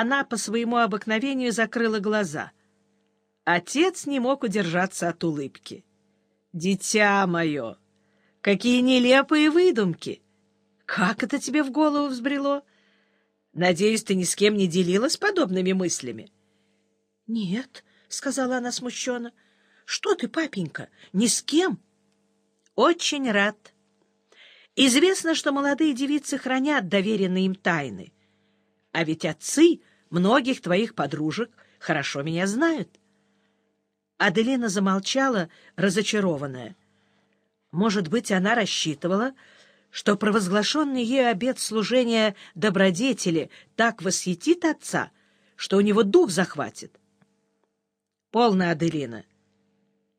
она по своему обыкновению закрыла глаза. Отец не мог удержаться от улыбки. «Дитя мое! Какие нелепые выдумки! Как это тебе в голову взбрело? Надеюсь, ты ни с кем не делилась подобными мыслями?» «Нет», — сказала она смущенно. «Что ты, папенька, ни с кем?» «Очень рад. Известно, что молодые девицы хранят доверенные им тайны. А ведь отцы многих твоих подружек хорошо меня знают». Аделина замолчала, разочарованная. Может быть, она рассчитывала, что провозглашенный ею обет служения добродетели так восхитит отца, что у него дух захватит. Полно, Аделина.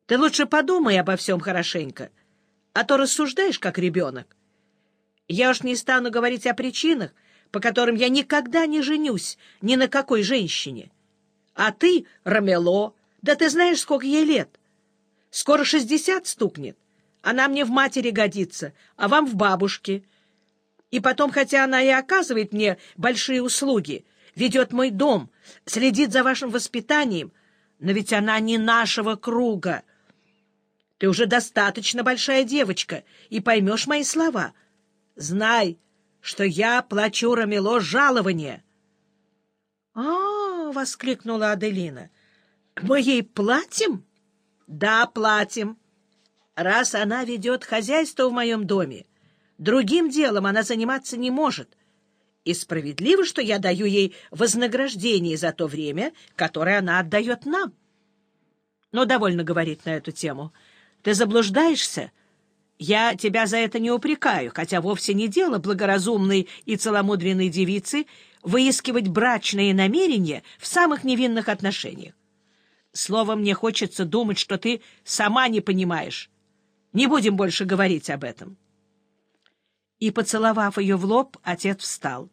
Ты лучше подумай обо всем хорошенько, а то рассуждаешь, как ребенок. Я уж не стану говорить о причинах, по которым я никогда не женюсь ни на какой женщине. А ты, Рамело, да ты знаешь, сколько ей лет. Скоро шестьдесят стукнет. Она мне в матери годится, а вам в бабушке. И потом, хотя она и оказывает мне большие услуги, ведет мой дом, следит за вашим воспитанием, но ведь она не нашего круга. Ты уже достаточно большая девочка и поймешь мои слова. Знай, что я плачу Рамело жалование. — А, — воскликнула Аделина, — мы ей платим? — Да, платим. Раз она ведет хозяйство в моем доме, другим делом она заниматься не может. И справедливо, что я даю ей вознаграждение за то время, которое она отдает нам. Но довольно говорить на эту тему. Ты заблуждаешься? Я тебя за это не упрекаю, хотя вовсе не дело благоразумной и целомудренной девицы выискивать брачные намерения в самых невинных отношениях. Словом, мне хочется думать, что ты сама не понимаешь. Не будем больше говорить об этом. И, поцеловав ее в лоб, отец встал.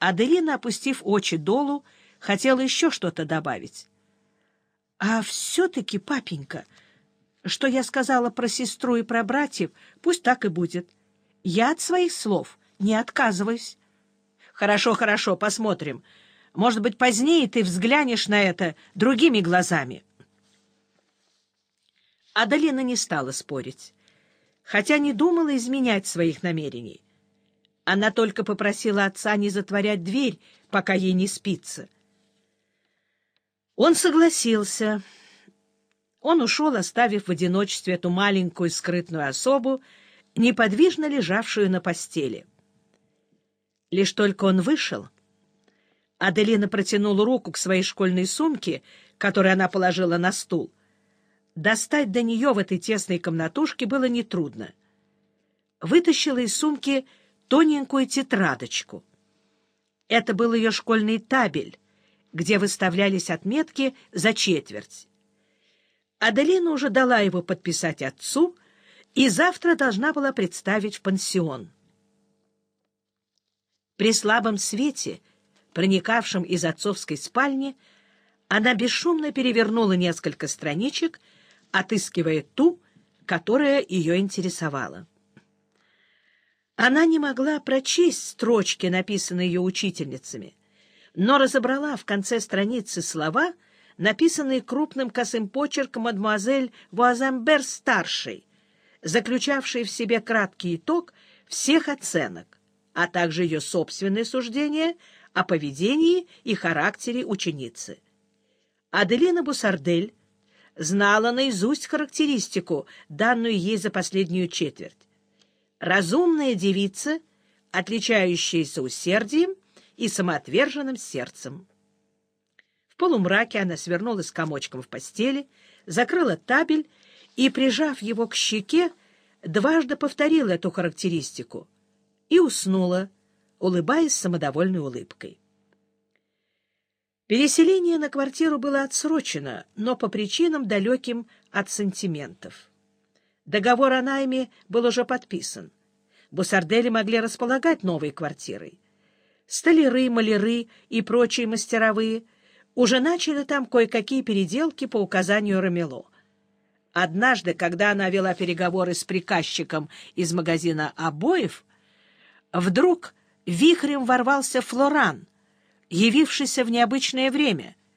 Аделина, опустив очи долу, хотела еще что-то добавить. — А все-таки, папенька, что я сказала про сестру и про братьев, пусть так и будет. Я от своих слов не отказываюсь. — Хорошо, хорошо, посмотрим. Может быть, позднее ты взглянешь на это другими глазами. Адалина не стала спорить, хотя не думала изменять своих намерений. Она только попросила отца не затворять дверь, пока ей не спится. Он согласился. Он ушел, оставив в одиночестве эту маленькую скрытную особу, неподвижно лежавшую на постели. Лишь только он вышел, Аделина протянула руку к своей школьной сумке, которую она положила на стул. Достать до нее в этой тесной комнатушке было нетрудно. Вытащила из сумки тоненькую тетрадочку. Это был ее школьный табель, где выставлялись отметки за четверть. Аделина уже дала его подписать отцу и завтра должна была представить в пансион. При слабом свете, проникавшем из отцовской спальни, она бесшумно перевернула несколько страничек, отыскивая ту, которая ее интересовала. Она не могла прочесть строчки, написанные ее учительницами, но разобрала в конце страницы слова, написанные крупным косым почерком мадемуазель Вуазамбер-старшей, заключавшие в себе краткий итог всех оценок, а также ее собственное суждение о поведении и характере ученицы. Аделина Бусардель знала наизусть характеристику, данную ей за последнюю четверть разумная девица, отличающаяся усердием и самоотверженным сердцем. Полумраке она свернулась комочком в постели, закрыла табель и, прижав его к щеке, дважды повторила эту характеристику и уснула, улыбаясь самодовольной улыбкой. Переселение на квартиру было отсрочено, но по причинам далеким от сантиментов. Договор о найме был уже подписан. Бусардели могли располагать новой квартирой. Столяры, маляры и прочие мастеровые уже начали там кое-какие переделки по указанию Рамело. Однажды, когда она вела переговоры с приказчиком из магазина обоев, вдруг вихрем ворвался Флоран, явившийся в необычное время.